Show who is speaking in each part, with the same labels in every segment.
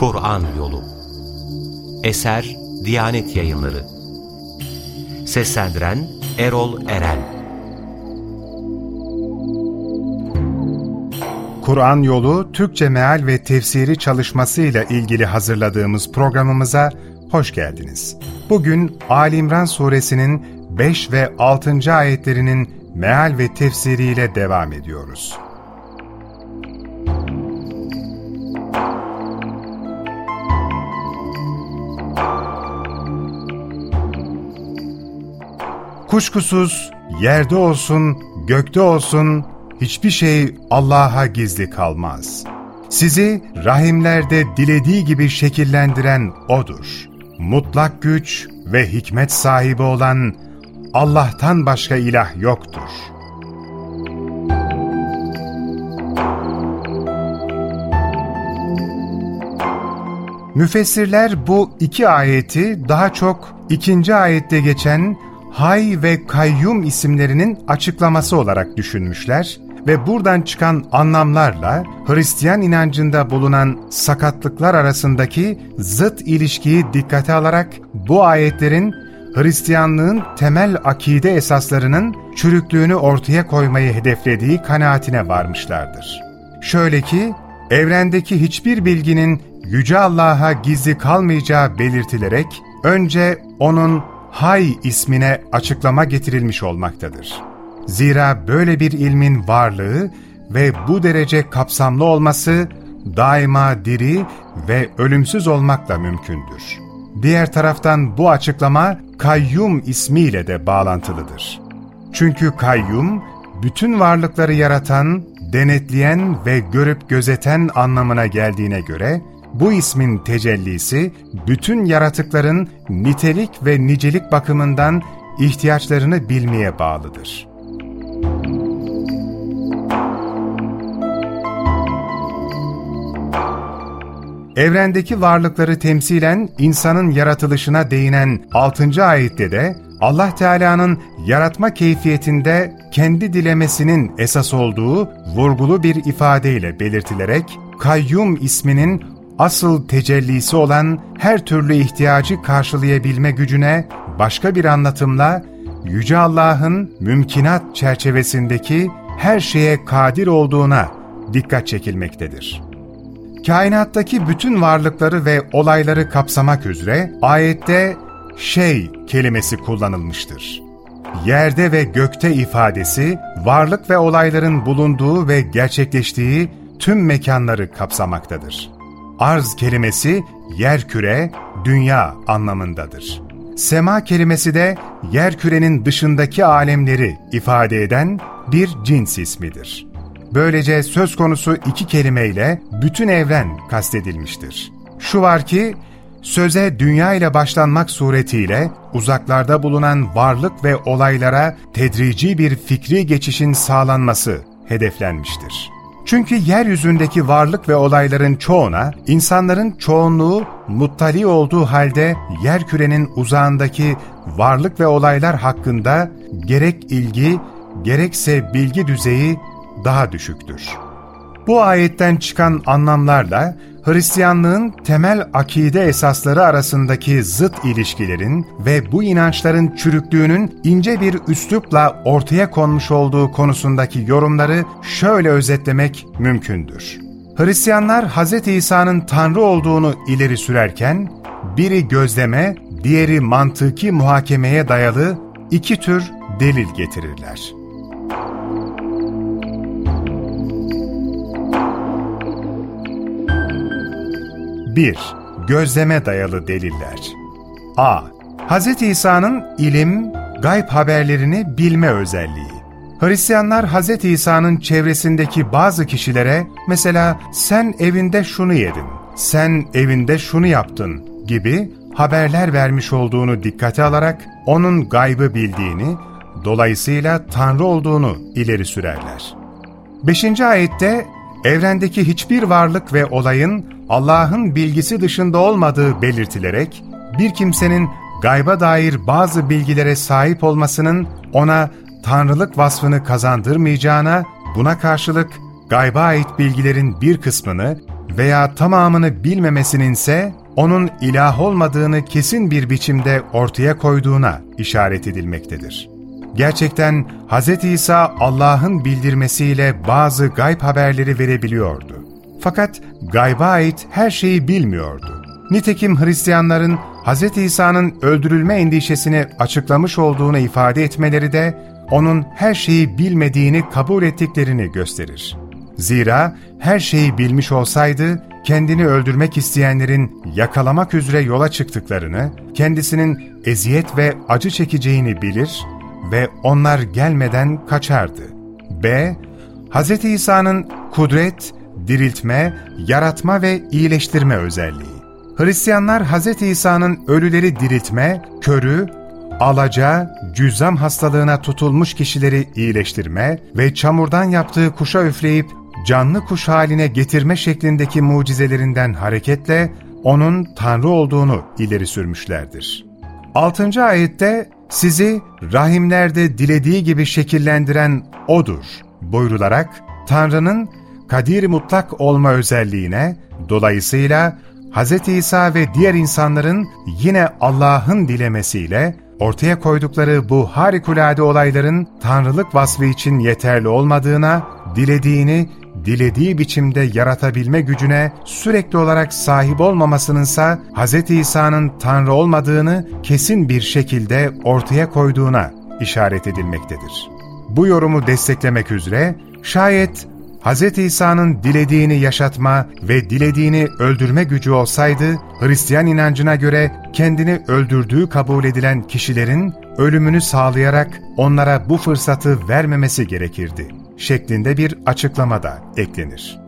Speaker 1: Kur'an Yolu Eser Diyanet Yayınları Seslendiren Erol Eren
Speaker 2: Kur'an Yolu Türkçe Meal ve Tefsiri çalışması ile ilgili hazırladığımız programımıza hoş geldiniz. Bugün Ali İmran Suresinin 5 ve 6. ayetlerinin meal ve tefsiriyle devam ediyoruz. Kuşkusuz yerde olsun, gökte olsun hiçbir şey Allah'a gizli kalmaz. Sizi rahimlerde dilediği gibi şekillendiren O'dur. Mutlak güç ve hikmet sahibi olan Allah'tan başka ilah yoktur. Müfessirler bu iki ayeti daha çok ikinci ayette geçen Hay ve Kayyum isimlerinin açıklaması olarak düşünmüşler ve buradan çıkan anlamlarla Hristiyan inancında bulunan sakatlıklar arasındaki zıt ilişkiyi dikkate alarak bu ayetlerin Hristiyanlığın temel akide esaslarının çürüklüğünü ortaya koymayı hedeflediği kanaatine varmışlardır. Şöyle ki, evrendeki hiçbir bilginin Yüce Allah'a gizli kalmayacağı belirtilerek, önce O'nun Hay ismine açıklama getirilmiş olmaktadır. Zira böyle bir ilmin varlığı ve bu derece kapsamlı olması daima diri ve ölümsüz olmakla mümkündür. Diğer taraftan bu açıklama Kayyum ismiyle de bağlantılıdır. Çünkü Kayyum, bütün varlıkları yaratan, denetleyen ve görüp gözeten anlamına geldiğine göre, bu ismin tecellisi, bütün yaratıkların nitelik ve nicelik bakımından ihtiyaçlarını bilmeye bağlıdır. Evrendeki varlıkları temsilen insanın yaratılışına değinen 6. ayette de Allah Teala'nın yaratma keyfiyetinde kendi dilemesinin esas olduğu vurgulu bir ifadeyle belirtilerek Kayyum isminin asıl tecellisi olan her türlü ihtiyacı karşılayabilme gücüne başka bir anlatımla Yüce Allah'ın mümkinat çerçevesindeki her şeye kadir olduğuna dikkat çekilmektedir. Kainattaki bütün varlıkları ve olayları kapsamak üzere ayette şey kelimesi kullanılmıştır. Yerde ve gökte ifadesi, varlık ve olayların bulunduğu ve gerçekleştiği tüm mekanları kapsamaktadır. Arz kelimesi yer küre, dünya anlamındadır. Sema kelimesi de yer kürenin dışındaki alemleri ifade eden bir cins ismidir. Böylece söz konusu iki kelimeyle bütün evren kastedilmiştir. Şu var ki, söze dünya ile başlanmak suretiyle uzaklarda bulunan varlık ve olaylara tedrici bir fikri geçişin sağlanması hedeflenmiştir. Çünkü yeryüzündeki varlık ve olayların çoğuna, insanların çoğunluğu muttali olduğu halde yer kürenin uzağındaki varlık ve olaylar hakkında gerek ilgi, gerekse bilgi düzeyi daha düşüktür. Bu ayetten çıkan anlamlarla Hristiyanlığın temel akide esasları arasındaki zıt ilişkilerin ve bu inançların çürüklüğünün ince bir üslupla ortaya konmuş olduğu konusundaki yorumları şöyle özetlemek mümkündür. Hristiyanlar Hz. İsa'nın Tanrı olduğunu ileri sürerken, biri gözleme, diğeri mantıki muhakemeye dayalı iki tür delil getirirler. 1. Gözleme dayalı deliller A. Hz. İsa'nın ilim, gayb haberlerini bilme özelliği. Hristiyanlar Hz. İsa'nın çevresindeki bazı kişilere mesela sen evinde şunu yedin, sen evinde şunu yaptın gibi haberler vermiş olduğunu dikkate alarak onun gaybı bildiğini, dolayısıyla Tanrı olduğunu ileri sürerler. 5. ayette evrendeki hiçbir varlık ve olayın Allah'ın bilgisi dışında olmadığı belirtilerek, bir kimsenin gayba dair bazı bilgilere sahip olmasının ona tanrılık vasfını kazandırmayacağına, buna karşılık gayba ait bilgilerin bir kısmını veya tamamını bilmemesinin ise onun ilah olmadığını kesin bir biçimde ortaya koyduğuna işaret edilmektedir. Gerçekten Hz. İsa Allah'ın bildirmesiyle bazı gayb haberleri verebiliyordu. Fakat gayba ait her şeyi bilmiyordu. Nitekim Hristiyanların Hz. İsa'nın öldürülme endişesini açıklamış olduğunu ifade etmeleri de onun her şeyi bilmediğini kabul ettiklerini gösterir. Zira her şeyi bilmiş olsaydı kendini öldürmek isteyenlerin yakalamak üzere yola çıktıklarını, kendisinin eziyet ve acı çekeceğini bilir ve onlar gelmeden kaçardı. B. Hz. İsa'nın kudret, diriltme, yaratma ve iyileştirme özelliği. Hristiyanlar Hz. İsa'nın ölüleri diriltme, körü, alaca, cüzzam hastalığına tutulmuş kişileri iyileştirme ve çamurdan yaptığı kuşa üfleyip canlı kuş haline getirme şeklindeki mucizelerinden hareketle onun Tanrı olduğunu ileri sürmüşlerdir. 6. ayette sizi rahimlerde dilediği gibi şekillendiren O'dur buyrularak Tanrı'nın kadir mutlak olma özelliğine, dolayısıyla Hz. İsa ve diğer insanların yine Allah'ın dilemesiyle ortaya koydukları bu harikulade olayların Tanrılık vasfı için yeterli olmadığına, dilediğini dilediği biçimde yaratabilme gücüne sürekli olarak sahip olmamasınınsa Hz. İsa'nın Tanrı olmadığını kesin bir şekilde ortaya koyduğuna işaret edilmektedir. Bu yorumu desteklemek üzere şayet Hz. İsa'nın dilediğini yaşatma ve dilediğini öldürme gücü olsaydı, Hristiyan inancına göre kendini öldürdüğü kabul edilen kişilerin ölümünü sağlayarak onlara bu fırsatı vermemesi gerekirdi şeklinde bir açıklama da eklenir.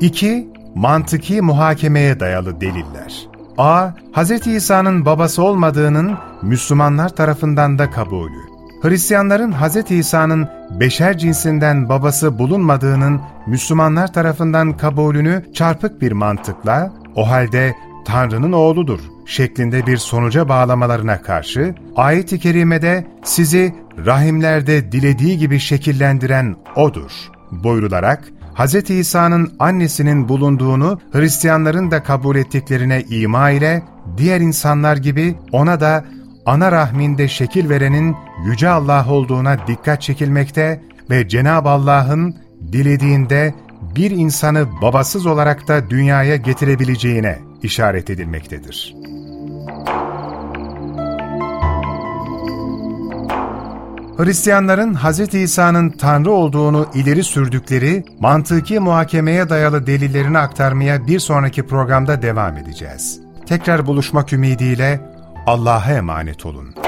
Speaker 2: İki, mantıki muhakemeye dayalı deliller. A. Hz. İsa'nın babası olmadığının Müslümanlar tarafından da kabulü. Hristiyanların Hz. İsa'nın beşer cinsinden babası bulunmadığının Müslümanlar tarafından kabulünü çarpık bir mantıkla, o halde Tanrı'nın oğludur şeklinde bir sonuca bağlamalarına karşı, ayet-i kerimede sizi rahimlerde dilediği gibi şekillendiren O'dur buyrularak, Hz. İsa'nın annesinin bulunduğunu Hristiyanların da kabul ettiklerine ima ile diğer insanlar gibi ona da ana rahminde şekil verenin Yüce Allah olduğuna dikkat çekilmekte ve Cenab-ı Allah'ın dilediğinde bir insanı babasız olarak da dünyaya getirebileceğine işaret edilmektedir. Hristiyanların Hz. İsa'nın Tanrı olduğunu ileri sürdükleri mantıki muhakemeye dayalı delillerini aktarmaya bir sonraki programda devam edeceğiz. Tekrar buluşmak ümidiyle Allah'a emanet olun.